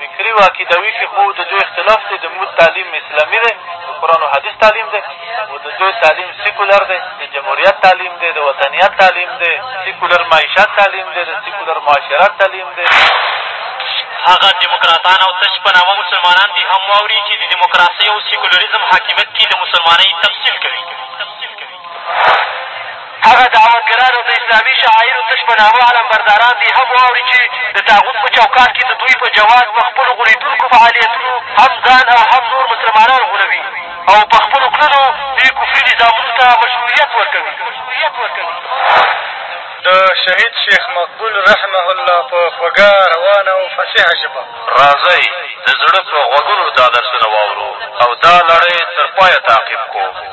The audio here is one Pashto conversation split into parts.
فکري او عقیدوي کښې خو د دوی اختلاف دی، د موږ تعلیم اسلامي دی، د قرآن او حدیث تعلیم دی او د دوی تعلیم سیکولر دی، د جمهوریت تعلیم دی، د وطنیت تعلیم دی، سیکولر معیشت تعلیم دی، د سیکولر معاشرت تعلیم دی. هغه دیموکراتان او تش په نامه مسلمانان دې هم واوري چې د دیموکراسۍ او سیکولریزم حاکمیت کښې د مسلمانۍ تمثیل کوي. هغه دعوتګران او د اسلامي شعایرو تش په نامه علمبرداران دې هم واوري چې د طاغوت په چوکاټ کښې د دوی په جواز په خپلو غولېدونکو فعالیتونو هم ځان او هم نور مسلمانان غولوي او په خپلو کړنو دې کفري نظامونو ته مشروعیت ورکوي د شهید شیخ مقبول رحمه الله په خوږه روانه او فصیحه ژبه راځئ د زړه په غوږونو دا درسونه واورو او دا لړۍ تر پایه تعقیب کړو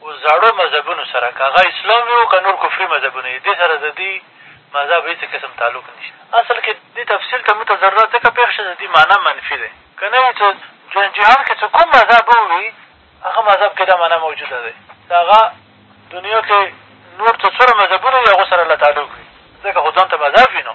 اوس زاړه مذهبونو سره که هغه اسلام وي او که نور کفري مذهبونه وي دې سره د دوی مذهب هېڅ قسم تعلق نشته اصل کې دې تفسیر ته موږ ته ضرورت ځکه پېښ شو چې د دوی مانا منفي دی که نه وي چې ژوند جهان کې چې کوم مذهب هم وي هغه مذهب کې دا مانا موجوده دی چې هغه دنیا کې نور څه څومره مذهبونه وي هغو سره الله تعلق وي ځکه خو ځان ته مذهب وي نو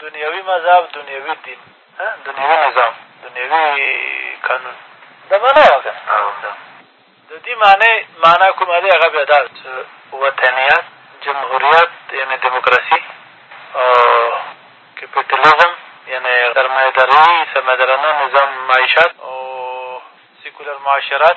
دنیوي مذهب، دنیوي دین، دنیوي نظام، دنیوي قانون دا مانا وه که نه؟ د دې معنی مانا کومه ده هغه بیا دا ده چې وطنیت، جمهوریت یعنې دموکراسي او کپیټلیزم یعنې سرمایه داري، سرمایه دارانه نظام معیشت او سیکولر معاشرت،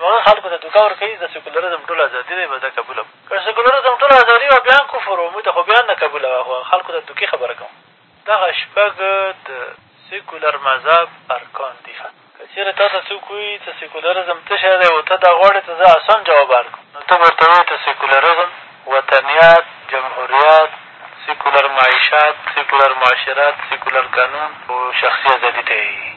نورو خلکو ته دوکه ورکوي د سیکولرزم ټوله ازادي ده بس دا قبوله کړو که سیکولرزم ټوله ازادي وه بیا هم کفر وو موږ ته خو بیا هم نه قبوله وه خو خلکو ته دوکي خبره کوم دغه شپږ د سیکولر مذهب ارکان دي که چېرې تا ته څوک ووایي چې سیکولرزم څه شی دی او ته دا غواړې چې زه اسان جواب ورکړم نو ته به ورته ووایې چې سیکولرزم وطنیت جمهوریت سیکولر معیشت سیکولر معاشرت سیکولر قانون او شخصي ازادي ته یې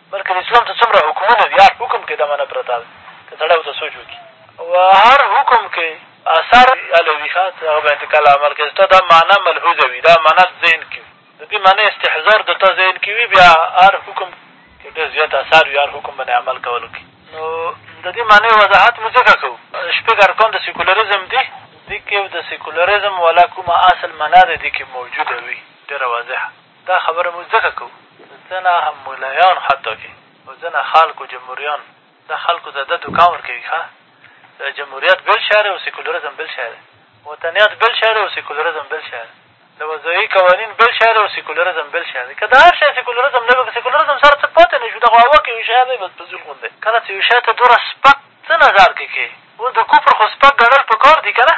بلکې د اسلام ته څومره حکمونه دي هر حکم کښې دا معنی پرته ده که سړی ورته سوچ وکړي او هر حکم کښې اثر هله وي ښه ته هغه باندې کله عمل کوې ستا دا معنی ملحوظه وي دا معنی ذهن کښې وي د دې معنی استحضار د تا ذهن کښې وي بیا هر حکم کښې ډېر زیات اثر وي هر حکم باندې عمل کولو کښې نو د دې معنی وضاحت مو ځکه کوو شپږ ارکان د سیکولریزم دي دې کښې د سیکولریزم والا کومه اصل معنی ده دې کښې موجوده وي ډېره واضحه دا خبره موږ ځکه کوو چې ځنه ملایان حتی که او ځنه خلق او جمهوریان دا خلقو ته دا دوکان ورکوي ښه جمهوریت بل شی دی او سیکولرزم بل شی دی وطنیت بل شی دی او سیکولرزم بل شی دی د وضعي قوانین بل شی دی او سیکولرزم بل شی دی که د هر شی سیکولرزم نه وي سیکولرزم سره څه پاتې نه شو دغه هوا کښې یو شی دی بس په زول غوندې کله چې یو شی ته دومره سپک څه نظر کښې کښې اوس د کفر خو سپک ګڼل په کار دي که نه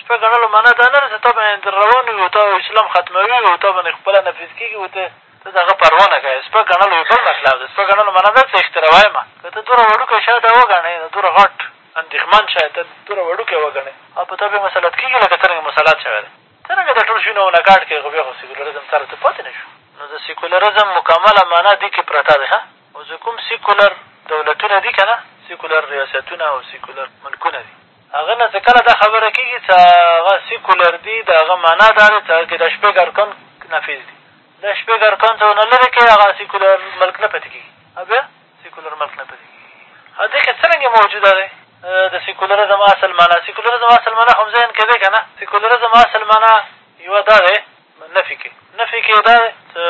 سپه ګڼلو مانا دا نه ده چې تا باندې در روان وي او تا اسلام ختموي او تا باندې خپله نفیظ کېږي او ته ته د هغه پروا نه کوې سپه ګڼلو بل مطلب دی سپه ګڼلو مانا دا چې ته روایې ما که ته دومره وړوکی شی دا وګڼې نو دومره غټ اندېښمن شی ته دومره وړوکی وګڼې او په تا بیا مسلط کېږي لکه څرنګه مسلط شوی دی څرنګه دا ټول شونه ونه کاټ کړې خو بیا خو سیکولرزم سره ته پاتې نه شو نو د سیکولرزم مکمله معنا دې کښې پرته ده ښه او زه کوم سیکولر دولتونه دي که نه سیکولر ریاستونه او سیکولر ملکونه دي هغه نه چې کله دا خبره کېږي چې هغه سیکولر دي، د هغه مانا دا ده چې هغه کې دا شپږ ارکان نافظ دي. دا شپږ ارکان چې ونه لرې کړې، هغه سیکولر ملک نه پاتې کېږي. هغه بیا سیکولر ملک نه پاتې کېږي. او دې کښې څرنګه موجوده دی د سیکولرزم اصل مانا؟ سیکولرزم اصل مانا خو هم ذهن کښې دی که نه؟ سیکولرزم اصل مانا یوه دا دی نفي کښې نفي کښې دا دی چې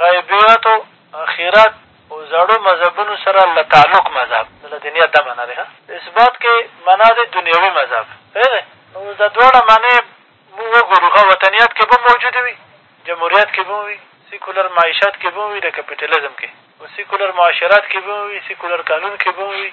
غیبیاتو اخرت او زړو مذهبونو سره له تعلق مذهب د له دنیت دا معنا دی اثبات کې معنا دی دنیوي مذهب پوهېږئ نو اوس دا دواړه معنې موږ وګورو ښه وطنیت کې به هم موجودې وي جمهوریت کې به هم وي سیکولر معیشت کې به هم وي د کپیټلزم کې او سیکولر معاشرت کې به هم وي سیکولر قانون کې به هم وي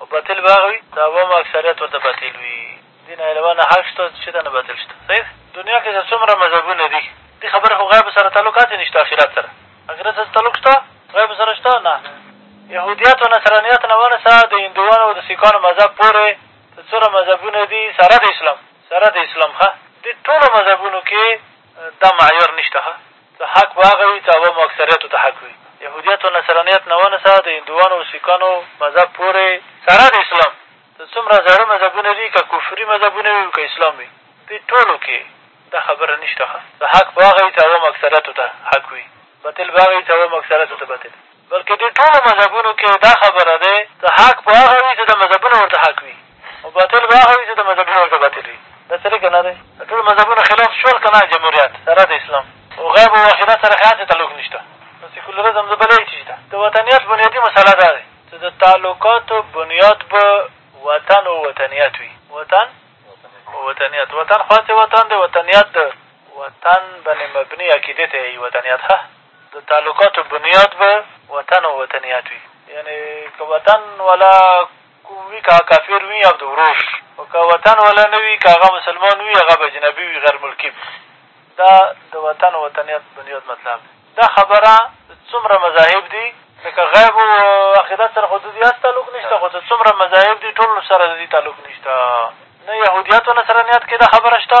او باطل به هغه وي د عوامو اکثریت ورته باطل وي دې نه علاوه نه حق شته چې ته نه باطل شته صحیح ده دنیا کښې چې څومره مذهبونه دي دې خبرې خو غیب سره تعلق هسې نشته اخرت سره اخرت سره تعلق شته غیب سره شته نه یهودیت او نصرانیت نه ونیسه د هندوانو او د سیکانو مذهب پورې څومره مذهبونه دي سره د اسلام سره د اسلام ښه دې ټولو مذهبونو کښې دا معیار نشته ښه څه حق به هغه وي څه عوامو اکثریتو ته حق وي یهودیت او نصرانیت نه ونسه د هندوانو او سیکانو مذهب پورې سره د اسلام ته څومره زاړه مذهبونه دي که کفري مذهبونه وي او که اسلام وي دې ټولو کې دا خبره نشته ښه څه حق به هغه وي څه عوامو اکثریتو ته حق وي باطل به هغه وي څه عوامو اکثریتو ته باطل بلکې دې ټولو مذهبونو کې دا خبره دی ته حق په هغه وي څه د مذهبونه ورته حق وي او باطل په هغه وي څه د مذهبونه ورته باطل وي دا څه دی که نه دی د ټولو مذهبونو خلاف شول که نه جمهوریت سره د اسلام او غیب او آخرت سره هسې تعلق نه شته نو سیکولرزم زه بله هېڅ چیز ته د وطنیت بنیادي مسله دا دی چې د تعلقاتو بنیاد به وطن او وطنیت وي وطن او وطنیت وطن خو هسې وطن دی وطنیت د وطن باندې مبني عقیدې ته یې وطنیت ښه د تعلقاتو بنیاد به وطن او وطنیات وي، یعنې که وطن والا کوم وي، که هغه کافر وي او د ورور وي، خو که وطن والا نه وي، که هغه مسلمان وي، هغه به اجنبي وي، غیرملکي وي. دا د وطن او وطنیات بنیاد مطلب دی. دا خبره د څومره مذاهب دي، لکه غیب او عقیدت سره خو د دوی هسې تعلق نه شته، خو د څومره مذاهب دي، ټولو سره د دوی تعلق نه شته، نه یهودیاتو نه سره نېت کښې دا خبره شته،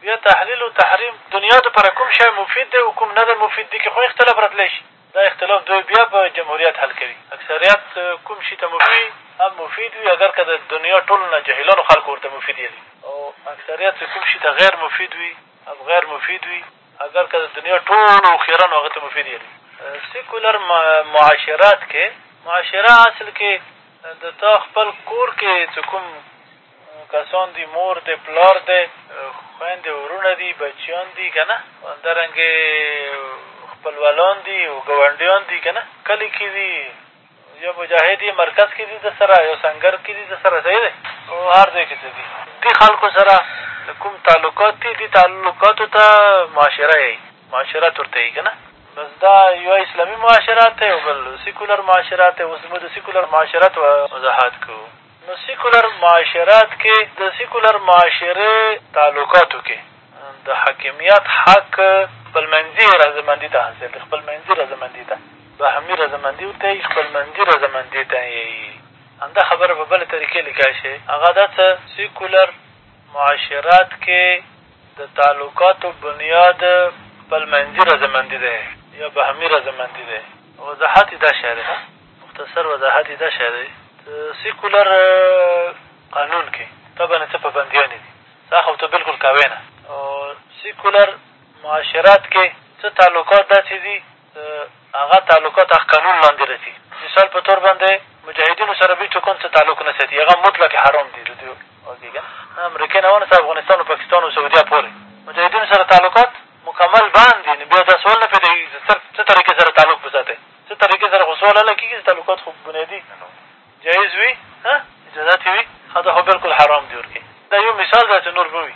بیا تحلیل او تحریم دنیا لپاره کوم شی مفید دی او کوم نه دی مفید دې کښې خو اختلاف راتلی شي دا اختلاف دوی بیا په جمهوریت حل کوي اکثریت کوم شي ته مفید هم مفید وي اګر که د دنیا ټولو نه جهیلانو خلکو ورته مفید یلي او اکثریت چې کوم شي ته غیر مفید وي هم غیر مفید وي اګر که د دنیا ټولو هوښیارانو هغه ته مفید یلي سیکولر معاشرات کې معاشره اصل کې د تا خپل کور کې چې کوم کسان دي، مور دی، پلار دی، خویندې او وروڼه دي، بچیان دي که نه، همدارنګې خپلولان دي او ګاونډیان دي که نه، کلي کښې دي، یا مجاهد یې مرکز کښې دي درسره، یا سنګر کښې دي درسره، صحیح دی، او هر ځای کښې چې دي، دې خلکو سره کوم تعلقات دي، دې تعلقاتو ته معاشره یي، معاشرت ورته یي که نه، بس دا یوه اسلامي معاشرت دی او بل سیکولر معاشرت دی، اوس به د سیکولر معاشرت وضاحت کوو. نو سیکولر معاشرات کې د سیکولر معاشرې تعلقاتو کې د حاکمیت حق خپلمنځي رضامندي ته حاصل دی، خپلمنځي رضامندي ته، باهمي رضامندي ورته وایي، خپلمنځي رضامندي ته یې همدا خبره په بله طریقه لیکای شئ، هغه دا څه سیکولر معاشرات کې د تعلقاتو بنیاد خپلمنځي رضامندي دی یا باهمي رضامندي دی، وضاحت یې دا شی دی. مختصر وضاحت یې داشی دی د سیکولر قانون کښې تا باندې څه پابندیانې دي دا خو ته بلکل کوې نه او سیکولر معاشرت کښې څه تعلقات داسې دي د هغه تعلقات هغه قانون لاندې راځي مثال په طور باندې مجاهدینو سره به هیڅوک هم څه تعلق نه ساتي هغه مطلق حرام دي د دوی امریکې نه ونیسه افغانستان او پاکستان او سعودیا پورې مجاهدینو سره تعلقات مکمل بند دي نو بیا دا سوال نه پیدا کېږي چې څه طریقې سره تعلق وساتئ څه طریقې سره خو څو حلاله کېږي چې تعلقات خو بنیادي جایز وي اجازت یې وي ښه دا خو بلکل حرام دي ورکې دا یو مثال دی داسې نور به وي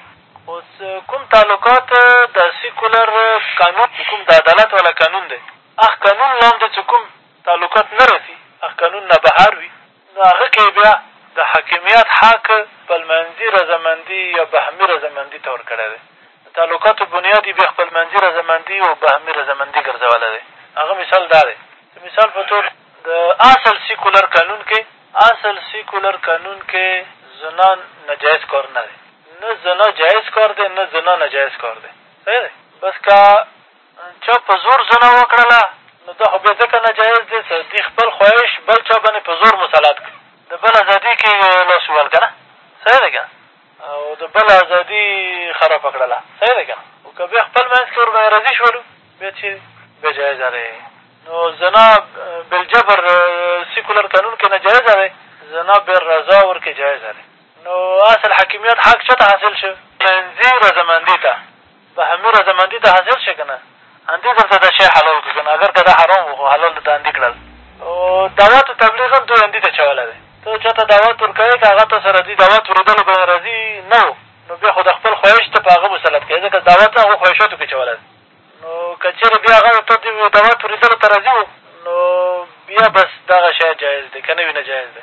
اوس کوم تعلقات د سیکولر قانون چې کوم د عدالت والا قانون دی هغه قانون لاندې چې کوم تعلقات نه رسي هغه قانون نه بهر وي نو هغه کې بیا د حاکمیت حق خپلمنځي رضامندي یا بهمي رضامندي ته ورکړی دی، د تعلقاتو بنیاد یې بیا خپلمنځي رضامندي او بهمي رضامندي ګرځولی دی. هغه مثال دا دی، د مثال په طور د اصل سیکولر قانون کې اصل سیکولر قانون کې زنا ناجایز کار نه دی، نه زنا جایز کار دی، نه زنا ناجایز کار دی، صحیح دی، بس که چا په زور زنا وکړله، نو دا خو بیا ځکه ناجایز دی چې دوی خپل خواهش بل چا باندې په زور مسلط کړي. د بل ازادي کې یې لاس ووهل که نه؟ صحیح دی که نه؟ او د بل ازادي خرابه کړله. صحیح دی که نه؟ خو که بیا خپل منځ کې ورباندې راضي شولو، بیا چېرې؟ بیا جایزه دی. نو زنا بالجبر سیکولر قانون کې ناجایزه دی، زنا بالرضا ورکې جایزه دی. نو اصل حاکمیت حق چا ته حاصل شو؟ منځي رضامندي ته. په همدې راز هماندي ته حاضر شې که نه همدي درته دا شی حلال کړو که نه اګر که دا حرام وو خو حلال درته همدي کړل او دعوت تبلیغ هم دوی همدي ته چولی دی ته چا ته دعوت ورکوې که هغه تا سره دي دعوت اورېدلو باندې راضي نه وو نو بیا خو د خپل خواهش ته په هغه مسلط کوې ځکه دعوت هغو خواهشاتو کښې چولی دی نو که چېرې بیا هغه ته دي دعوت اورېدلو ته راضي وو نو بیا بس دغه شی جایز دی که نه وي نه جایز دی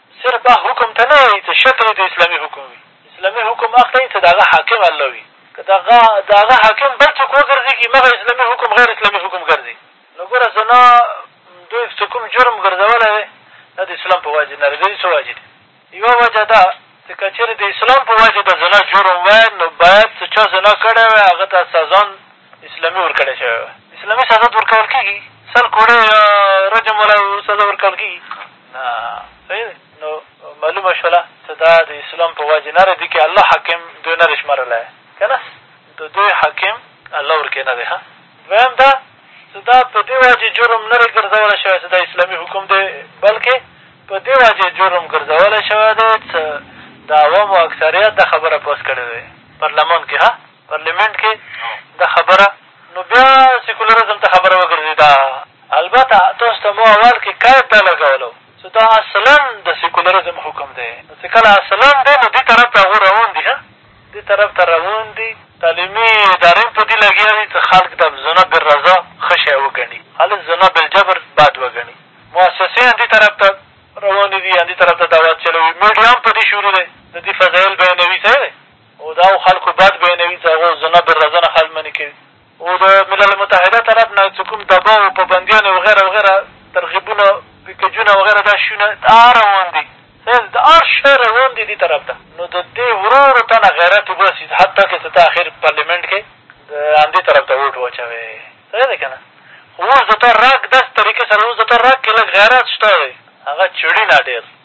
صرف دا حکم ته نه وایي څه شکل یې د اسلامي حکم وي، اسلامي حکم اخلئ څه د هغه حاکم الله وي، که د هغه د هغه حاکم بل څوک وګرځي کي مغه اسلامي حکم غیر اسلامي حکم ګرځي نو ګوره زنا دوی څه کوم جرم ګرځولی دی دا د اسلام په وجه نه دی ددې څو وجې دي یوه وجه دا چې که چېرې د اسلام په وجه د زنا جرم وای نو باید څه چا زنا کړی وای هغه ته سزا اسلامي ورکړی شوی وه اسلامي سزا ته ورکول کېږي سل کوړۍ یا رجم والا سزا ورکول کېږي نه صحیح دی نو معلومه شوله چې دا د اسلام په وجې نه دی دي کښې الله حاکم دوی نه دی شمارلی که نه د دوی حاکم الله ورکې نه دی ښه دویم دا چې دا په دې وجې جرم نه دی ګرځولی شوی چې دا اسلامي حکم دی بلکې په دې وجې جرم ګرځولی شوی دی چې د عوامو اکثریت دا خبره پوس کړې دی پارلمان کښې ښه پارلېمنټ کښې دا خبره نو بيا سېکولرزم ته خبره وګرځېده البته تاسو ته مو اول کښې قيد دا لګولو چې دا اصلاً د سېکولرزم حکم دی نو چې کله اصلاً دی نو دې طرف ته هغو روان دي ښه دې طرف ته روان دي تعليمي ادارې هم په دې لګيا دي چې خلق ته زنا بالرضا ښه شی وګڼي خالص زنا بالجبر بد وګڼي مؤسسې هم دې طرف ته روانې دي همدې طرف ته دعوت چلوي مېډيا هم په دې شروع دی د دې فضايل بيانوي صحيح دی او د هغو خلکو بد بیانوي چې هغه اوس د نه برداشته نه خال منې کوي او د ملل متحده طرف نه چې کوم دباو او پابندیانې وغیره وغیره ترغیبونه پیکجونه وغیره دا شیونه دا روان دي سیز دا هر شی روان دي دې طرف ته نو د دې ورو ورو تا نه غیرت وباسي حتی که څه ته اخر پارلیمنټ کې د همدې طرف ته ووټ واچوې صحیح دی که نه خو اوس د تا رګ داسې طریقې سره اوس د تا رګ کې لږ غیرت شته دی هغه چړي نه ډېر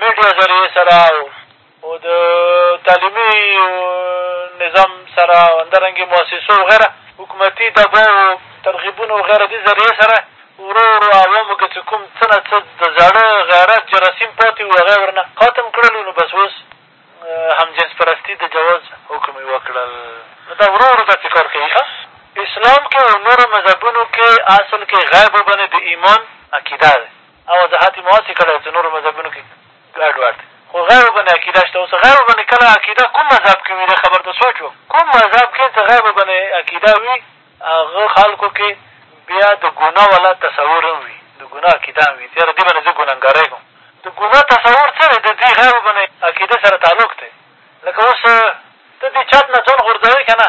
میډیا ذریعې سره او د تعلیمي نظام سره او همدارنګې موسسو وغیره حکومتي دباو ترغیبونو وغیره دې ذریعې سره ورو ورو عوامو کې چې کوم څه نه څه د زاړه غیرت جراثیم پاتې وو هغه یې ورنه ختم کړل نو بس اوس همجنس پرستي د جواز حکم یې وکړل نو دا ورو ورو داسې کار کوي ښه اسلام کې او نورو مذهبونو کې اصل کې غیب باندې د ایمان عقیده ده او وضاحت یې مو هسې کړی دی چې نورو مذهبونو کښې ګډوډ دی خو غیبو باندې عقیده شته اوس غیبو باندې کله عقیده کوم مذهب کښې وي دې خبر ته سوچ وکړو کوم مذهب کښې چې غیبو باندې عقیده وي هغه خلکو کښې بیا د ګناه والا تصور هم وي د ګناه عقیده هم وي چې یاره دې باندې زه ګنهګارۍ کوم د ګناه تصور څه دی د دې غیبو باندې عقیدې سره تعلق دی لکه اوس ته دې چت نه ځان غورځوې که نه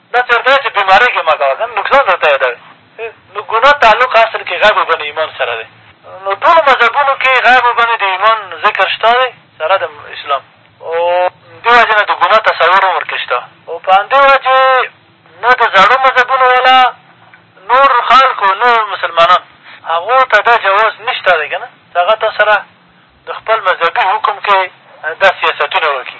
نه تر دې چې بیمارېږې مه کوه که نه نقصان درته یادوې نو ګناه تعلق اصل کښې غیب اوبنې ایمان سره دی نو ټولو مذهبونو کښې غیب اوبنې د ایمان ذکر شته دی سره د اسلام او دې وجې نه د ګناه تصور هم ورکې شته او په همدې وجې نه د زړو مذهبونو والا نور خلق او نه مسلمانان هغو ته دا جواز نشته دی که نه چې هغه تا سره د خپل مذهبي حکم کښې دا سیاستونه وکړي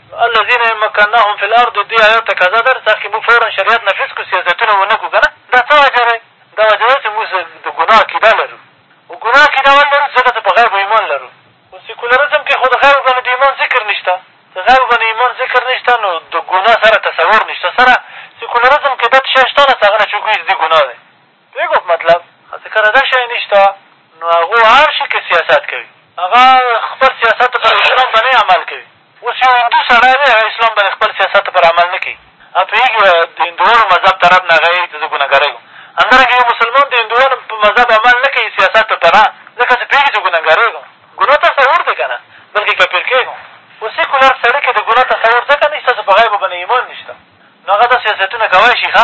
الذین ان مکناهم فی الارض دې ایت ته قضا دا ده چې موږ فوراً شریعت نافظ کړو سیاستونه ونه کړو که نه دا څه وجه دی دا وجه ده چې موږ د ګناه عقیده لرو او ګناه عقیده ولې لرو ځکه چې په غیبو ایمان لرو خو سیکولرزم کښې خو د غیبو باندې د ایمان ذکر نه شته د غیبو باندې ایمان ذکر نه شته نو د ګناه سره تصور نه شته سره سیکولرزم کښې دا شی شته نه چې هغه نه چې وګوري چې دې ګناه دی دې ګوپ مطلب هسې کله دا شی نشته نو هغو هر شي کې سیاست کوي هغه خپل سیاست پر اسلام باندې عمل کوي اوس یو هندو سړی دی هغه اسلام باندې خپل سیاست پر عمل نه کوي هغه پوهېږي د هندوانو مذهب طرف نه هغه یې ته زه ګنهګاره ګورم همدارنګه یو مسلمان د هندوانو په مذهب عمل نه کوي سیاست ته پرا ځکه چې پوهېږي چې ګنهګاره ګورم ګناه تصور دی که نه بلکې کفر کېږم اوس سیکولر سړي کې د ګناه تصور ځکه نشته چې په غیبو باندې ایمان نشته نو هغه دا سیاستونه کوی شي ښه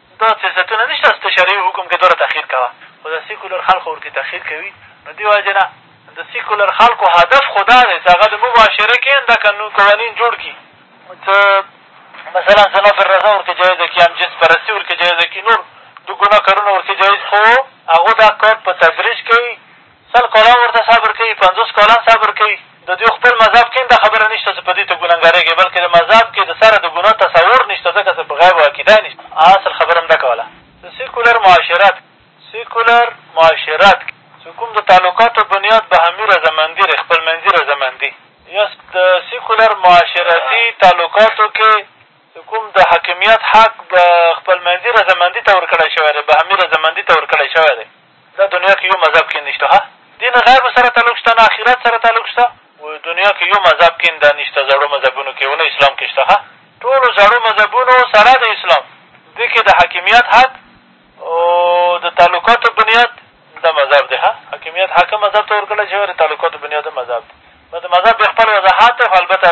دا فرصتونه نشته چې ته شرعي حکم کې دوره تخیر کوه خو دا سیکولر خلق خو ورکې تخیر کوي نو دې وجې نه د سیکولر خلقو هدف خو دا دی چې هغه د موږ معاشره کې هم دا قانون قوانین جوړ کړي څه مثلا زنا پر رضا ورکې جایزه کړي هم جنس پرستي ورکې جایزه کړي نور د ګناه کارونه ورکې جایز خو هغو دا کار په تدریج کوي سل کالان ورته صبر کوي، پنځوس کالان صبر کوي، د دوی خپل مذهب کښې هم دا خبره نشته چې په دوی ته ګنهګارېږی بلکې د مذهب کښې د سره د ګناه تصور نشته ځکه چې په غیبو عقیده یې نشته اصل خبره همدا کوله. د سیکولر معاشرت Secular معاشرت کښې چې کوم د تعلقاتو بنیاد بهمي رضامندي دی خپل منځي رضامندي یا د سیکولر معاشرتي تعلقاتو کښې چې کوم د حاکمیت حق د خپل منځي رضامندي ته ورکړی شوی دی بهمي رضامندي ته ورکړی شوی دی نه دنیا کې یو مذهب کېن نشته ها دین غیرو سره تعلق شته نه اخیرت سره تعلق شته و دنیا کې یو مذهب کېن دا نشته زړو مذهبونو کې و نه اسلام کې شته ها ټولو زړو مذهبونو سره د اسلام دې کې د حاکمیت حق او د تعلقاتو بنیاد دا مذهب دی ها حاکمیت حاکم مذهب ته ورکړی چې تعلقاتو بنیاد مذهب دی نو د مذهب بیا خپل وضاحت دی خو البته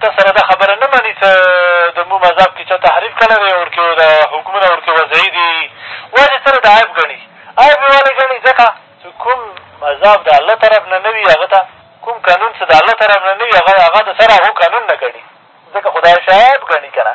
ته سره دا خبره نه مني څه د مو مذهب کي چا تحريف کړی دی او ورکي دا حکمونه ورکي وضعي دي ولي سره دا عيب ګڼي عيب يې ولي ګڼي ځکه څه کوم مذهب د الله طرف نه نه وي هغه ته کوم قانون څه د الله طرف نه نه وي هغه هغه د سره هغو قانون نه ګڼي ځکه خو دا شی عيب ګڼي که نه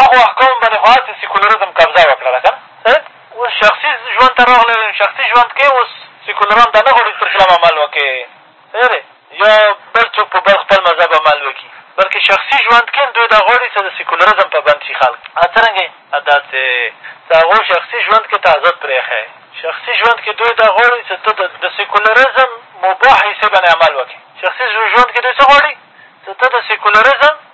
هغو احکامو باندې خو هسې سیکولرزم قبضه وکړله که نه اوس شخصي ژوند ته راغلی نو شخصي ژوند کې اوس سیکولران دا نه غواړي چې پر اسلام عمل وکړې پوهېږې یا بل څوک په بل خپل مذهب عمل وکړي بلکې شخصي ژوند کې دوی دا غواړي چې د سیکولرزم پابند شي خلک څرنګه دا چې د هغو شخصي ژوند کې تعزد پرېښی شخصي ژوند کې دوی دا غواړي چې ته د سیکولرزم مباح حصې باندې عمل وکړې شخصي ژوند کې دوی څه غواړي چې ته د سیکولرزم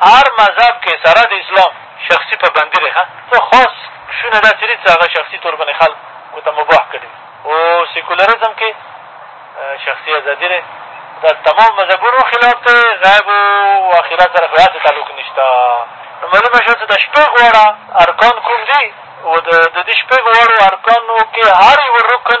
هر مذهب کښې سره د اسلام شخصي پبندي رهه خو خاص شونه داسې دي څه هغه شخصي طور بنې خل کو ته مباح کړي او سيکولرزم کښې شخصي ازادي رهه دا تمام مذهبونو خلاف دی غیب او آخرت سره خو هسې تعلق نشته نو معلومه شوه چې د شپږ واړه ارکان کوم دي او د دې شپږو واړو ارکانو کښې هر یو رکن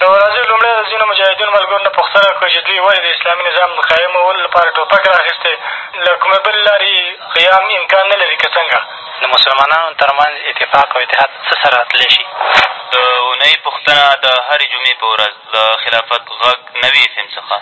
د ورځې لومړی ورځ ځینو مجاهدینو ملګرو نه پوښتنه وکړه چې دوی ولې د اسلامي نظام د قایمولو لپاره ټوپک را اخېستی، له کومې بلې لارې یې قیام امکان نه لري که څنګه؟ د مسلمانانو تر منځ اتفاق او اتحاد څه سره تللی شي؟ د اونۍ پوښتنه، د هرې جمعې په ورځ د خلافت غږ نوي اېف اېم څخه.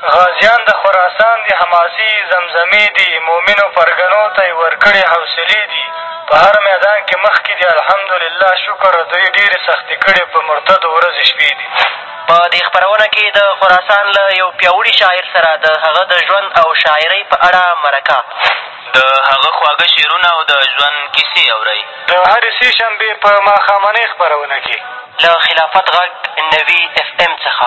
غازیان د خراسان دي حماسي زمزمې دي مؤمنو پرګنو ته یې ورکړې حوصلې دي په هر میدان کې مخکې دي الحمدلله شکر دوی ډېرې سختې کړې په مرتدو ورځې شپې دي. په دې خپرونه کې د خراسان له یو پیاوړي شاعر سره د هغه د ژوند او شاعرۍ په اړه مرکه. د هغه خواږه شعرونه او د ژوند کیسې اورئ. د هرې سې شنبې په ماښامنۍ خپرونه کې. له خلافت غږ نوي اېف اېم څخه.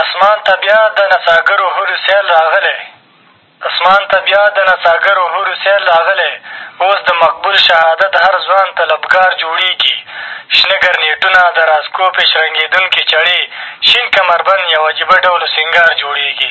اسمان ته بیا د نڅاګرو حورو سیل راغلی اسمان ته بیا د نڅاګرو حورو سیل راغلی اوس د مقبول شهادت هر ځوان طلبګار جوړېږي شنه ګرنېټونه د راز کوپې شرنګېدونکې چړې شین کمربند یو عجیبه ډول سینګار جوړېږي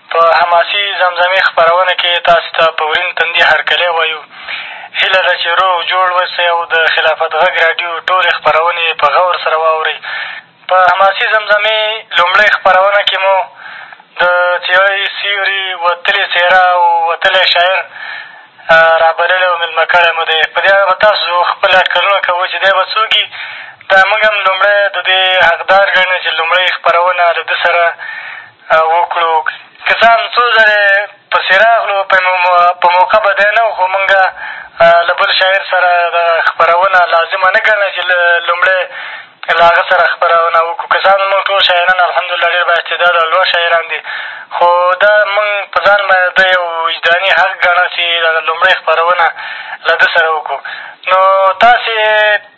په حماسي زمزمې خپرونه کې تاسې ته په ورین تندي هرکلی وایو. هیله ده چې روغ جوړ اوسئ او د خلافت غږ راډیو ټولې خپرونې یې په غور سره واورئ. په حماسي زمزمې لومړۍ خپرونه کې مو د څېړۍ سیوري، وتلې څېره او وتلی شاعر را بللی او مېلمه کړی مو دی. په دې اړه به تاسو خپل اټکلونه کوئ چې دی به څوک وي؟ دا موږ هم لومړی د دې حقدار ګڼو چې لومړۍ خپرونه له ده سره وکړو، که څه هم څو ځلې پسې راغلو، په موقع به دی نه و، خو مونږه له بل شاعر سره دغه خپرونه لازمه نه ګڼله چې لومړی له هغه سره خپرونه وکړو، که څه هم زمونږ ټول شاعران الحمدالله ډېر بااستعداده او لوړ شاعران دي، خو دا مونږ په ځان باندې د یو وجداني حق ګڼو چې دغه لومړۍ خپرونه له ده سره وکړو، نو تاسې.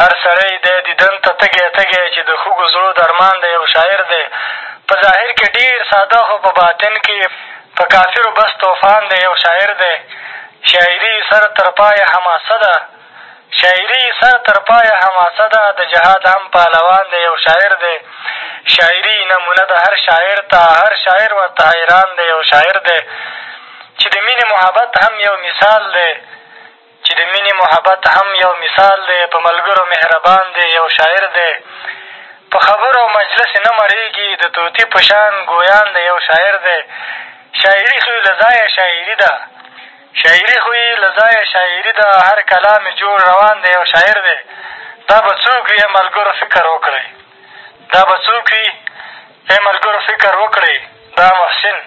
هر سړی دی دیدن ته تږی تږی چې د خوږو زړو درمان دی او شاعر دی په ظاهر کې ډېر ساده خو په باطن کې په کافرو بس طوفان دی او شاعر دی شاعري سر تر پایه حماسه ده شاعري سر تر پایه حماسه ده د جهاد هم پهلوان دی او شاعر دی شاعري نمونه ده هر شاعر ته هر شاعر ورته حیران دی او شاعر دی چې د مینې محبت هم یو مثال دی چې د مینې محبت هم یو مثال دی، په ملګرو مهربان دی، یو شاعر دی، په خبرو او مجلس یې نه مړېږي، د طوطي په شان ګویان دی، یو شاعر دی، شاعري خو یې له ځایه شاعري ده، شاعري خو یې له ځایه شاعري ده، هر کلام یې جوړ روان دی، یو شاعر دی، دا به څوک وي ای ملګرو فکر وکړئ، دا به څوک وي ای ملګرو فکر وکړئ، دا محسن.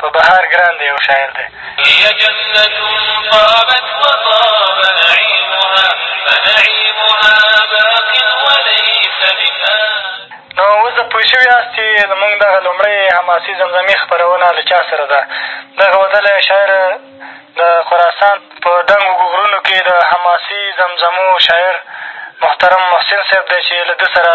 په بهار ګران دی یو شاعر دی. هي جنة طابت وطاب نعيمها فنعيمها باق وليس بفانٍ. نو اوس به پوه شوي یاست چې زموږ دغه لومړۍ حماسي زمزمي خپرونه له چا سره ده. دغه وتلی شاعر د خراسان په دنګو غرونو کې د حماسي زمزمو شاعر محترم محسن صاحب دی چې له ده سره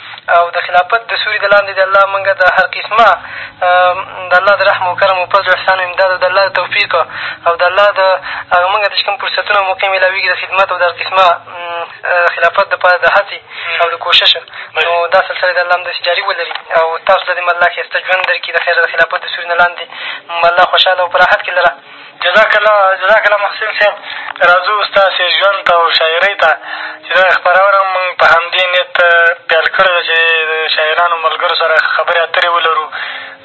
او د خلافت د سیوري د لاندې دې الله مونږ د هر قسمه د الله د رحم او کرم او فضل او احسان او امداد او د الله د توفیق او د الله د هغه مونږ ته چې کوم فرصتونه او موقعې مېلاوېږي د خدمت او د هر قسمه خلافت دپاره د هڅې او د کوششه نو دا سلسله دې الله همداسې جاري ولري او تاسو ته دې هم الله ښایسته ژوند درکړي د خیره د خلافت د سیوري نه لاندې مو الله خوشحاله او په راحت کښې لره جزاک الله جزاک الله محسن صاحب راځو ستاسې ژوند ته او شاعرۍ ته چې دغه خپرونه مونږ په همدې نیت پیل کړې ده چې د شاعرانو ملګرو سره خبرې اترې ولرو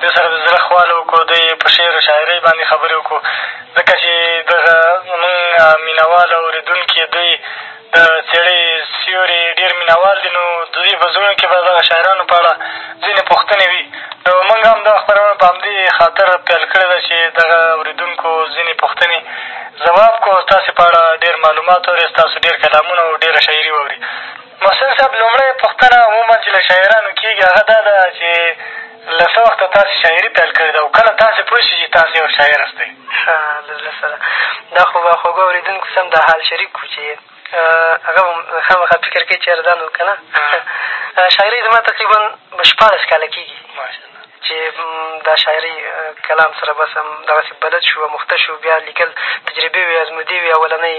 دوی سره د زړه خواله وکړو دوی په شعر و شاعرۍ باندې خبرې وکړو ځکه چې دغه مونږ مینهوال او اورېدونکي دوی د څېړۍ سیوري ډېر مینه وال دي، نو د دوی په زړونو کښې به د دغه شاعرانو په اړه ځینې پوښتنې وي. نو مونږ هم دا خپرونه په همدې خاطر پیل کړې ده چې دغه اورېدونکو ځینې پوښتنې ځواب کړو او ستاسې په اړه ډېر معلومات واوري، ستاسو ډېر کلامونه او ډېره شاعري واوري. محسن صاحب! لومړۍ پوښتنه عموماً چې له شاعرانو کېږي هغه دا ده چې له څه وخته تاسې شاعري پیل کړې ده او کله تاسې پوه شوې چې تاسې یو شاعر هستئ؟ ښه له زړه سره دا خو به خوږو اورېدونکو سم دا حال شریک کړو چې هغه به خامخا فکر کوي چې یاره دا نو که نه شاعرۍ زما تقریبا به شپاړس کاله کېږي چې دا شاعرۍ کلام سره بس همدغسې بلد شو او مخته شو بیا لیکل تجربې وې ازمویدې وې اولنۍ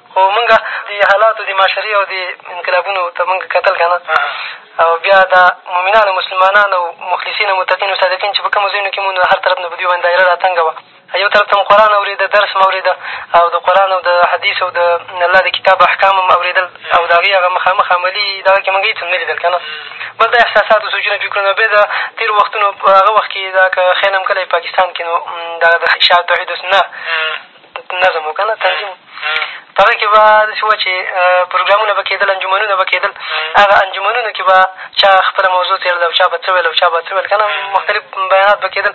خو مونږ دې حالاتو دې معاشرې او دې انقلابونو ته مونږ کتل که نه او بیا دا مؤمنانو مسلمانانو او مخلصینو متقینو صادقین چې په کومو ځایونو کښې مو نو هر طرف نه په دوی باندې دایره راتنګه وه یو طرف ته مو قرآن اورېده درس مو اورېده او د قرآن او د حدیث او د الله د کتاب احکام هم اورېدل او د هغې هغه مخامخ عملي دغه کښې مونږ هېڅ هم نه لیدل که نه بس دا احساسات و سوچونه فکرونه بیا د تېرو وختونو په هغه وخت کښې دا که خیال هم کله پاکستان کښې نو دغه د شعب توحید اوس نه نظم و که نه تنظیم و په هغه کښې به داسې وه چې پروګرامونه به کېدل انجمنونه به کېدل هغه انجمنونو کښې به چا خپله موضوع څېړله او چا به څه ویل او چا به څه ویل که نه مختلف بیانات به کېدل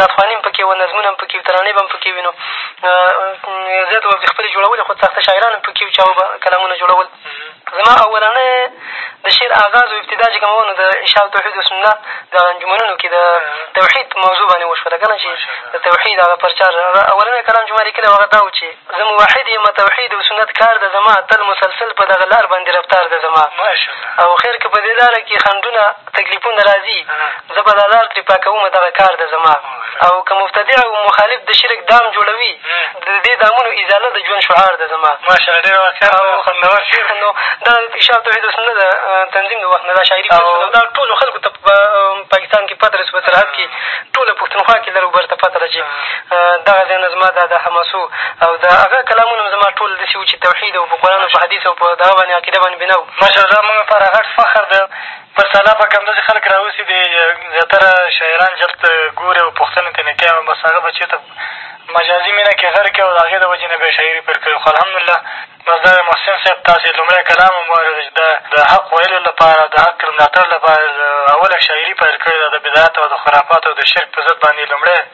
نطقواني هم په کښې وه نظمونه هم په کښې وي ترانې به هم په کښې وي نو زیاتو به پرې خپلې جوړولې خود ساخته شاعران هم په کښې وو چا به کلامونه جوړول زما اولنی د شعر اغاز او ابتدا چې کومه وه، نو د اشاعة التوحید و السنة دغه انجمنونو کې د توحید په موضوع باندې وشوله که نه چې د توحید هغه پرچار هغه اولنی کلام چې ما لیکلی و، هغه دا و چې زه موحد یمه توحید او سنت کار ده زما تل مسلسل په دغه لار باندې رفتار ده زما او خیر که په دې لاره کې خنډونه تکلیفونه راځي زه به دا لار ترې پاکومه دغه کار ده زما او که مبتدع او مخالف د شرک دام جوړوي د دې دامونو ازاله د ژوند شعار ده زما نو دا د ارشاد توحید السنه د تنظیم د وخت نه دا شاعري او دا ټولو خلکو ته په پاکستان کښې پته ده چې په سرحد کښې ټوله پښتونخوا کښې لر او بر ته پته ده چې دغه ځای نه زما دا د حماسو او د هغه کلامونه هم زما ټول داسې وو چې توحید او په قرآن او په حدیث او په دغه باندې عقیده باندې بنا وو ماشاءالله زموږ لپاره غټ فخر ده په سلا پکې همداسې خلک را اوسي دي، زیاتره شاعران چې هلته ګورې او پوښتنې ترېنه کوې او بس هغه به چېرته مجازي مینه کې غرقې او د هغې د وجې نه بیا شاعري پیل کوې خو الحمدالله بس دا دی محسن صاحب تاسې لومړی کلام هم واورېدو چې دا د حق ویلو لپاره د حق د ملاتړ لپاره اوله شاعري پیل کړې ده د بدعت او د خرافاتو او د شرک په ضد باندې یې لومړی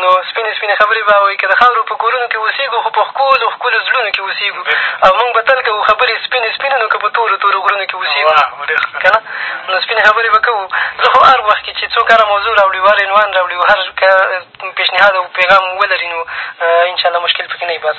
نو سپینې سپینې خبرې به وایو، که د خاورو په کورونو کې اوسېږو، خو په ښکلو ښکلو زړونو کې اوسېږو او مونږ به تل کوو خبرې سپینې سپینې، نو که په تورو تورو غرونو کې اوسېږو، که نه؟ نو سپینې خبرې به کوو. زه خو هر وخت کې چې څوک هره موضوع راوړي، هر عنوان راوړي، هر پېشنهاد او پېغام ولري، نو انشاالله مشکل په کې نه وي. بس!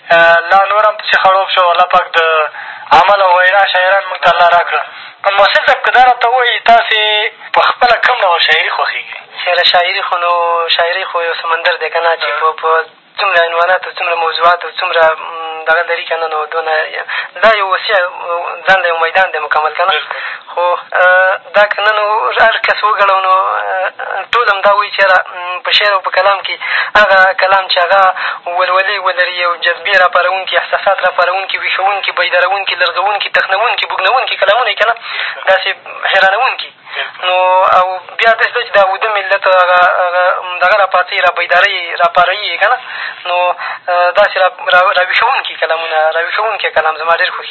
لا نور هم پسې خړوب شو الله پاک د عمل او وینا شاعران موږ ته الله راکړه نو محسن صاحب که دا راته ووایي تاسې په خپله کوم ډول شاعري خوښېږي خیره شاعري خو نو شاعري خو یو سمندر دی که نه چې په په څومره عنواناتو څومره موضوعاتو څومره دغه لري که نه نو دونه دا یو وسیع ځان له یو میدان دی مکمل که نه خو دا که نن هر کس وګڼو نو ټول همدا وایي چې یاره په شعر او په کلام کښې هغه کلام چې هغه ولولې ولري او جذبې را پاروونکي احساسات را پاروونکي ویښوونکي بیداروونکي لړزوونکي تخنوونکي بوږنوونکي کلامونه یې که نه داسې حیرانوونکي نو او بیا داسې ده چې دا اوده ملت هغه هغه دغه را پاڅوي را بیداروي را پاروي یې که نه نو داسې را را ویښوونکي کلامونه را ویښوونکی کلام زما ډېر خوښېږي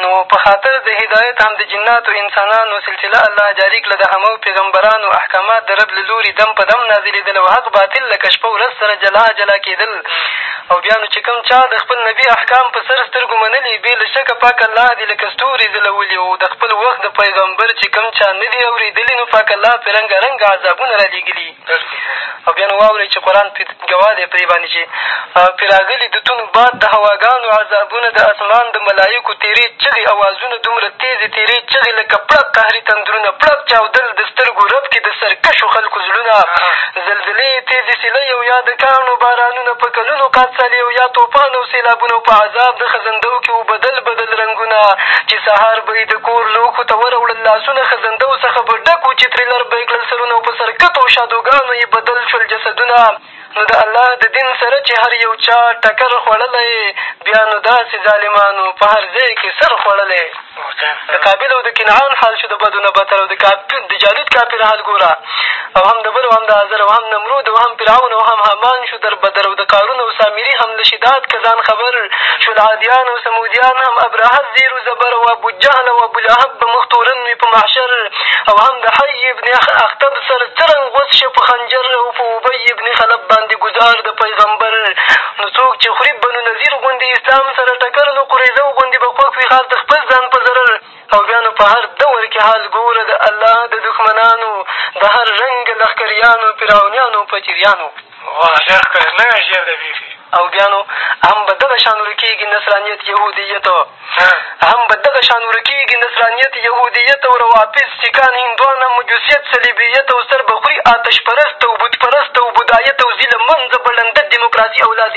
نو په خاطر د هدایت هم د جناتو انسانانو سلسله الله جاري کړه د همه پېغمبرانو احکامات د رب له لوري دم په دم نازلېدل او حق باطل لکه شپه ورځ سره جلا جلا کېدل او بیا نو چې کوم چا د خپل نبي احکام په سر سترګو منلي بې له شکه پاک الله دې لکه ستوري ځلولي او د خپل وخت د پېغمبر چې کوم چا نه دي اورېدلي نو پاک الله پرې رنګا رنګ عذابونه رالېږلي او بیا نو واورئ چې قرآن ګواه دی په دې باندې چې پرې راغلي د توند باد د هواګانو عذابونه د اسمان د ملایکو تېرې چغې اوازونه دومره تېزې تېرې چغې لکه پړق قهري تندرونه پړق چاودل د سترګو رپکې د سرکشو خلکو زړونه زلزلې تېزې سیلۍ او یا د کاڼو بارانونه په کلونو قادسالې او یا توپان او سېلابونه او په عذاب د خزندو کې اوبدل بدل رنګونه چې سهار به یې د کور لوښو ته وروړل، لاسونه خزندو څخه به ډک وو چې ترې لر به یې کړل سرونه او په سرکتو شادوګانو یې بدل شول جسدونه، نو د الله د دین سره چې هر یو چا ټکر خوړلی، بیا نو داسې ظالمانو په هر ځای کې سر خوړلی. د قابیل او د کنعان حال شو د بدو نه بدتر او د جالوت کافر حال ګوره، او هم د بل او هم د ازل او هم نمرود او هم فرعون او هم هامان شو در بدل او د قارون او سامري هم له شداد کزان خبر شول عادیان او ثمودیان هم ابرهه زیر و زبر او ابوجهل او ابولهب به مخ تورن وي په محشر او هم د حی ابن اخطب سر څرنګ غوڅ شه په خنجر او په ابی ابن خلب باندې ګزار د پیغمبر نو څوک چې خوري بنو نذیر غوندې اسلام سره ټکر نو قریظه غوندې به خوښ وي خاص د خپل ځان په ضرر او بیا نو په هر دور کې حال ګوره د الله د دښمنانو د هر رنګ لښکریانو فرعونیانو پچیریانو واه ډېر ښکلی نوی شعر دی بېخي او بیا نو هم به دغه شان ورکېږي نصرانیت یهودیت هم به دغه شان ورکېږي نصرانیت یهودیت او روافظ سیکان هندوان هم مجوسیت صلیبیت او سر به خوري آتش پرست او بت پرست او بودایت او ځي له منځه به ړنده دیموکراسي او لا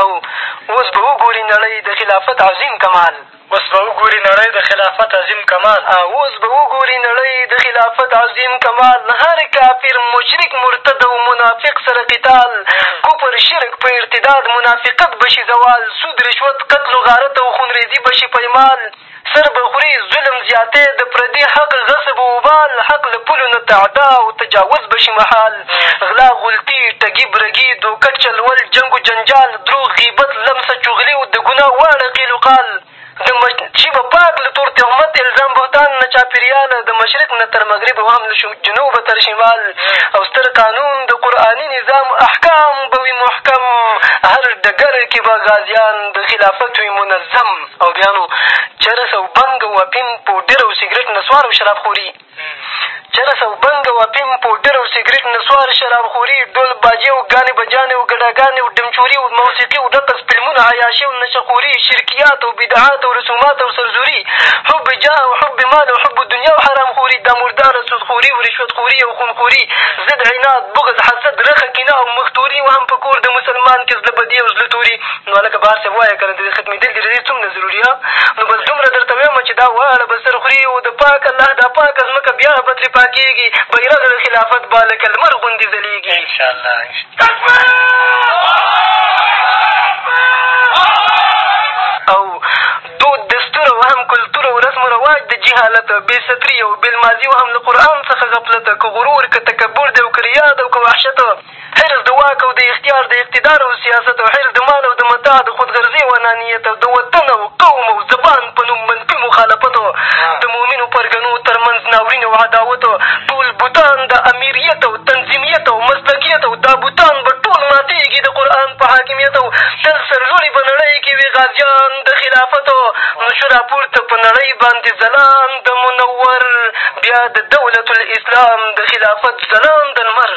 او اوس به وګوري نړۍ د خلافت عظیم کمال اوس به وګوري نړۍ د خلافت عظیم کمال او اوس به وګوري نړۍ د خلافت عظیم کمال هر کافر مشرک مرتد او منافق سره قتال کفر شرک په ارتداد منافقت به شي زوال سود رشوت قتل و غارت او خونرېزي به شي پايمال سر به خوري ظلم زیاتی د پردي حق غصب و وبال حق له پولو نه تعدا او تجاوز به شي محال غلا غلطي ټګي برګي دوکټ چلول جنګ و جنجال دروغ غیبت لمسه چغلي او د ګناه واړه قیل و قال د مش شي به پاک له تور تهمت الزام بهتان نه چاپېریاله د مشرق نه تر مغرب او هم له جنوبه تر شمال او ستر قانون د قرآني نظام احکام به وي محکم هر ډګر کې به غازیان د خلافت وي منظم او بیا نو چرس او بنګ او اپین پوډر او سګرېټ نسوار او شراب خوري چرس او بنګ او اپین پوډر او سګرېټ نسوار شراب خوري ډول باجې او ګانې بجانې او ګډاګانې او ډمچوري او موسیقي او رقص فلمونه عیاشي او نشه خوري شرکیات او بدعات او رسومات او سرزوري حب جاه او حب مال او حب دنیا او حرام خوري دا مرداره سود خوري او رشوت خوري او خون خوري ضد عناد بغض حسد رخه کینه او مخ توري او هم په کور د مسلمان کې زړه بدي او زړه توري نو هلکه بهار صاحب وایه کنه د دې ختمېدل دې له دې څومره ضروري ها نو بس دومره درته وایم چې دا واړه به سر خوري او د پاک الله دا پاکه ځمکه بیا به ترې پاکېږي بیرغ د خلافت به لکه لمر غوندې ځلېږي ان شاء الله او دود دستور او هم کلتور او رسم و رواج د جهالت بې ستري او بېلمازي او هم له قرآن څخه غفلت که غرور که تکبر دی او که ریا ده او که وحشت حرص د واک او د اختیار د اقتدار او سیاست او حرص د مال او د متاع د خود غرضۍ او انانیت او د وطن او قوم او زبان په نوم منفي مخالفت او د مؤمنو پرګنو تر منځ ناورین او عداوت او ټول بتان د امیریت او تنظیمیت او مسلکیت او دا بتان به ټول ماتېږي د قرآن په حاکمیت او تل سرلوړي په نړۍ کې وي غازیان د خلافت او نو شو راپورته په نړۍ باندې ځلانده منور بیا د دولت الاسلام د خلافت ځلانده لمر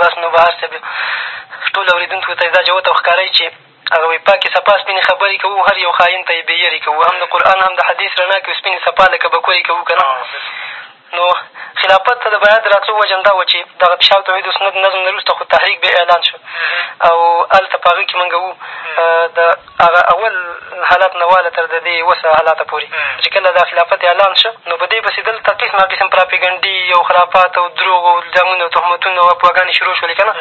بس نو بهار صاحب ټولو اورېدونکو ته یې دا جوت او ښکاره یي چې هغه وایي پاکې صفا سپینې خبرې کوو هر یو خاین ته یې بې یرې کوو هم د قرآن هم د حدیث رڼا کښې سپینې صفا لکه بکورې کوو که نه نو خلافت ته د بیعت د راتلو وجه هم دا وه چې دغه پېښه او توحید او سنت نظم نه وروسته خو تحریک بیا اعلان شو او هلته په هغه کښې مونږ وو د هغه اول حالات نه واله تر د دې اوس حالاته پورې چې کله دا خلافت اعلان شه نو په دې پسې دلته قسما قسم پراپېګنډې او خرافات او دروغ او الزامونه او تهمتونه او اپواګانې شروع شولې که نه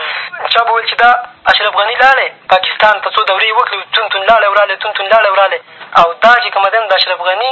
چا به ویل چې دا اشرف غني لاړی پاکستان په څو دورې یې وکړې تون تون لاړی او راغلی تون تون لاړی او راغلی او دا چې کومه ده نو د اشرف غني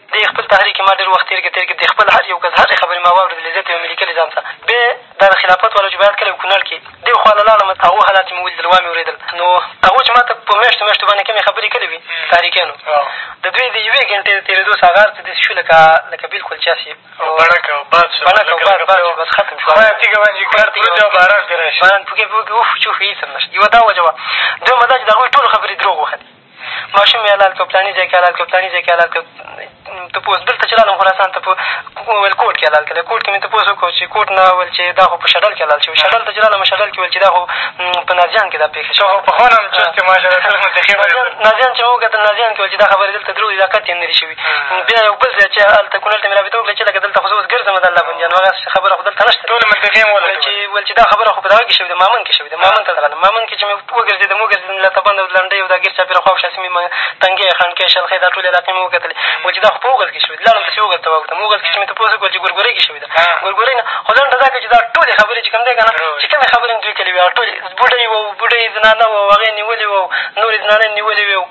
دې خپل تحريک کښې ما ډېر وخت تېر کړ، تېر کړ، د خپل هر يو کس هغې خبرې ما واورېدلې، زياتې به مې ليکلې ځان ته بۀ دا د خلافت والو چې بيعت کلې وو کونړ کښې دې خوا له لاړم هغو حالات چې مې وليدل وامې اورېدل نو هغو چې ما ته په مياشتو مياشتو باندې کمې خبرې کلې وي تحريکيانو د دوی د يوې ګنټې د تېرېدو سره هغه هر څه داسې شو لکه لکه بلکل چې هسې بڼک او باد شو بڼک او باد باد شو بس ختم شو خدايه تيږه باندې چې ګرد پروت دی او باران پرې راشي باران پکښې وکړي اوف چوف هېڅ هم نشته يوه دا وجه وه دويمه دا چې د هغوی ټولو خبرې دروغ وختې ماشوم یې حلال کړ، پلاني ځای کې حلال کړ، پلاني ځای کې حلال کړ. تپوس، بېرته چې راغلم خراسان ته وویل کوټ کې حلال کړی، کوټ کې مې تپوس وکړ چې کوټ نه ویل چې دا خو په شډل کې حلال شوی، شډل ته چې راغلم شډل کې ویل چې دا خو په نازیان کې دا پېښه شوې. نازیان چې مې وکتل نازیان کې ویل چې دا خبرې دلته دروغ دي دا قطعاً نه دي شوي. بیا یو بل ځای چې هلته کونړ ته مې رابطه وکړه چې لکه دلته خو زه اوس ګرځم د الله بندیان وایي هغه خبره خو دلته نشته ویل چې دا خبره خو په دغه کې شوې ده مامن کې شوې ده. ماموند ته ورغلم، ماموند کې چې مې وګرځېدم، وګرځېدم، د لاتابند او د لنډۍ او دا ګېر چاپېره خواوشا سیمې مې تنګۍ، خانکۍ، شلخۍ دا ټولې علاقې مې وکتلې، ویل چې دا خو په اوغل کې شوې دي، لاړم پسې اوغل ته واوښتم، اوغل کې چې مې تپوس وکړ چې ګورګورۍ کې شوې ده، ګورګورۍ نه، خو لنډه دا کړه چې دا ټولې خبرې چې کوم دی که نه، چې کومې خبرې مې دوی کړې وې، هغه ټولې بوډۍ وو، بوډۍ زنانه وو او هغې نیولې وو او نورې زنانه یې نیولې وې او.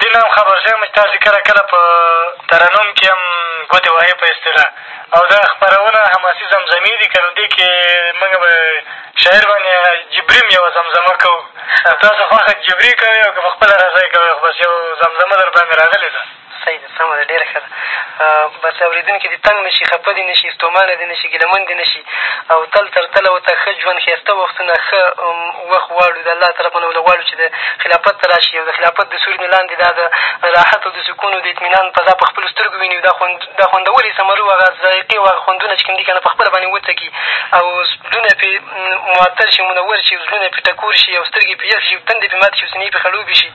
دې نه هم خبر شوم چې تاسې کله کله په ترنم کښې هم ګوتې وهئ په اصطلاح او دا خپرونه حماسي زمزمې دي که نو دې کښې مونږ به شاعر باندې هغه جبري هم یوه زمزمه کوو که تاسو خوښه جبري کوئ او که په خپله رضا یې کوئ خو بس یو زمزمه در باندې راغلې ده صحیح ده سمه ده ډېره ښه ده بس اورېدونکي دې تنګ نه شي، خپه دې نه شي، ستومانه دې نه شي، ګیله من دې نه شي او تل تر تله ورته ښه ژوند، ښایسته وختونه، ښه وخت غواړو. د الله له طرفه نه ورله غواړو چې د خلافت ته راشي او د خلافت د سیوري نه لاندې دا د راحت او د سکون او د اطمینان فضا په خپلو سترګو وویني او دا خوند دا خوندورې ثمرو هغه ذایقې او هغه خوندونه چې کوم دي که نه په خپله باندې وڅکي او زړونه یې پرې معطر شي، منور شي او زړونه یې پرې ټکور شي او سترګې یې پرې یخې شي او تندې یې پرې ماتې شي او سینې یې پرې خړوبې شي.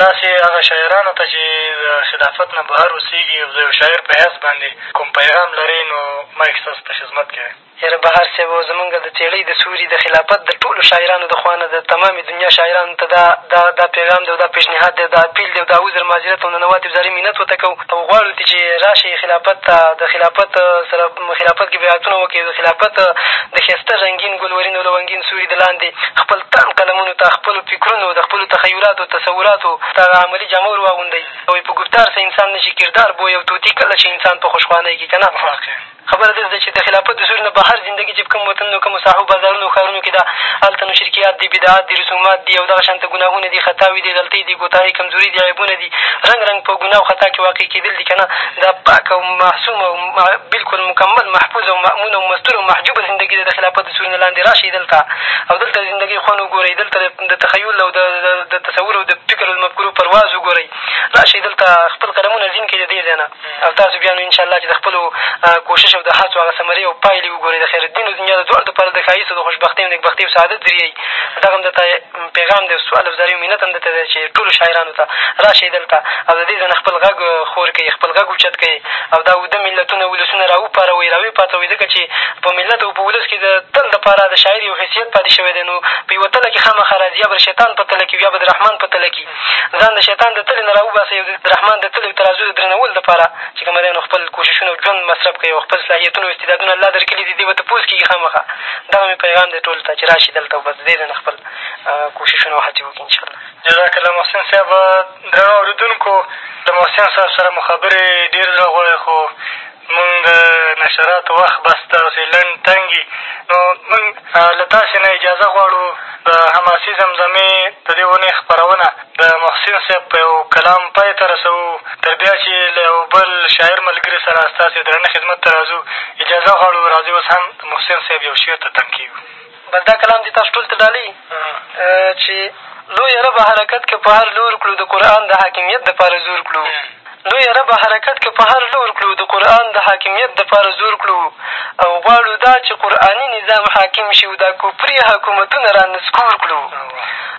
تاسې هغه شاعرانو ته چې د خلافت نه بهر اوسېږي او د یو شاعر په حیث باندې کوم پیغام لرئ نو ما یې ستاسو په خدمت کې دی. یاره بهر صیب او زمونږ د څېړۍ د سوري د خلافت د ټولو شاعرانو د خوا نه د تمامې دنیا شاعرانو ته دا دا دا پیغام دی او دا پېشنهاد دی او دا اپیل دی او دا عذر معذرت او ننواتې بزارۍ منت ورته کوو او غواړو ترې چې راشئ خلافت ته د خلافت سره په خلافت کې بیعتونه وکړي د خلافت د ښایسته رنګین ګل ورین او لونګین سیوري د لاندې خپل تاند قلمونو ته خپلو فکرونو د خپلو تخیلاتو تصوراتو ته هغه عملي جامه ور واغوندئ او یې په ګفتار څه انسان نه شي کردار بوی او طوطي کله چې انسان په خوشخوانۍ کي که نه خبره داسې ده چې د خلافت د سیوري نه بهر زندګي چې په کومو وطنونو کومو ساحو بازارونو او ښارونو کښې ده هلته نو شرکیات دي بدعات دي رسومات دي او دغه شان ته ګناهونه دي خطاوې دي غلطۍ دي کوتاهۍ کمزورۍ دي عیبونه دي رنګ رنګ په ګناه او خطا کښې واقع کېدل دي که نه دا پاک او معصوم او بلکل مکمل محفوظ او مأمون او مستور او محجوبه زندګي ده د خلافت د سورونو لاندې راشئ دلته او دلته د زندګۍ خوند وګورئ دلته د تخیل او د تصور او د فکر او د مفکورو پرواز وګورئ راشئ دلته خپل قدمونه ځین کړئ د دې ځای نه او تاسو بیا نو انشاءالله چې د خپلو کوشش او د هڅو هغه ثمرې او پایلې وګورئ د خیرالدین او دنیا د دواړو دپاره د ښایست او د خوشبختۍ او نېکبختۍ او سعادت ذریعه یي دغه هم درته پېغام دی استوار الفزاري منت هم ده ته دی چې ټولو شاعرانو ته راشئ دلته او د دې ځای نه خپل غږ خور کړئ خپل غږ اوچت کړئ او دا اوده ملتونه ولسونه را وپاروئ را ویې پاڅوئ ځکه چې په ملت او په ولس کښې د تل دپاره د شاعر یو حیثیت پاتې شوی دی نو په یوه تله کښې خامخا راځي یا به د شیطان په تله کښې وي یا به د رحمان په تله کښې ځان د شیطان د تلې نه را وباسئ او د رحمان د تلې او ترازو د درنولو دپاره چې کومه دی نو خپل کوششونه او ژوند مصرف کوي او خپل صلاحیتونه او استعدادونه الله در کړي دي دې به تپوس کېږي خامخا دغه مې پیغام دی ټولو ته چې راشي دلته او بس دې ځای نه خپل کوششونه او هڅې وکړي انشاءالله جزاک الله محسن صاحب درنو اورېدونکو له محسن صاحب سره مو خبرې ډېر زړه غواړی خو مونږ د نشراتو وخت بس دغسې لنډ تنګ وي نو مونږ له تاسې نه اجازه غواړو د حماسي زمزمې د دې اونۍ خپرونه د محسن صیب په یو کلام پای ته رسوو، تر بیا چې له یوه بل شاعر ملګري سره ستاسې درانه خدمت ته راځو، اجازه غواړو، راځئ اوس هم د محسن صیب یو شعر ته تم کېږو. بس دا کلام دې تاسو ټولو ته ډالۍ چې لویه ربه حرکت که په هر لور کړو د قرآن د حاکمیت دپاره زور کړو لویه ربه حرکت که په هر لور کړو د قرآن د حاکمیت دپاره زور کړو او غواړو دا چې قرآني نظام حاکم شي او دا کفري حکومتونه را نسکور کړو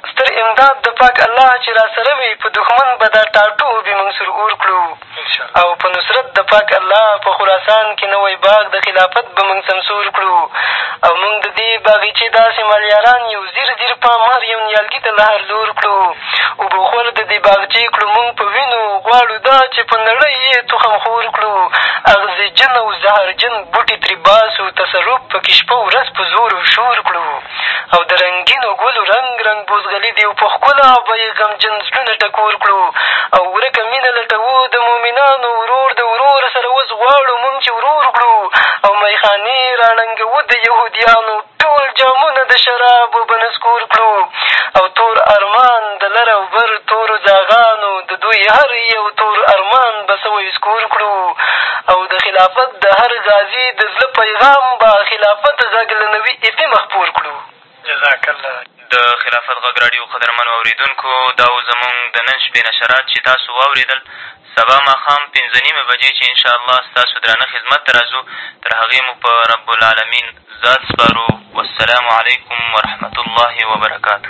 ستر امداد د پاک الله چې راسره وي په دښمن به دا ټاټو او بې منصور اور کړو او په نصرت د پاک الله په خراسان کې نوی باغ د خلافت به موږ سمسور کړو او موږ د دې باغیچې داسې مالیاران یو ځير ځير پامار يو نيالګي ته له هر لور کړو اوبه خور د دې باغچې کړو موږ په وينو غواړو دا چې په نړۍ يې تخم خور کړو اغزيجن او زهرجن بوټي ترې باسو تصرف په کې شپه ورځ په زور او شور کړو او د رنګينو ګلو رنګ رنګ بوزغلي دي او په ښکلا به يې غمجن زړونه ټکور کړو او ورکه مينه لټوو د مؤمنانو ورور د ورور سره اوس غواړو موږ چې ورور کړو او ميخانې راړنګوو د يهوديانو ټول جامونه د شرابو به نسکور کړو او تور ارمان د لر او بر تورو داغانو د دوی هر یو تور ارمان به سوی سکور کړو او د خلافت د هر غازي د زړه پیغام به خلافت غږ له نوي ایفیمه خپور کړو. جزاک الله. د خلافت غږ راډیو قدرمنو اورېدونکو دا و زمونږ د نن شپې نشرات چې تاسو واورېدل سبا ماښام پنځه نیمې بجې چې ان شاء الله ستاسو درانه خدمت ته راځو تر هغې مو په رب العالمین ذات سپارو والسلام علیکم ورحمة الله وبرکاته.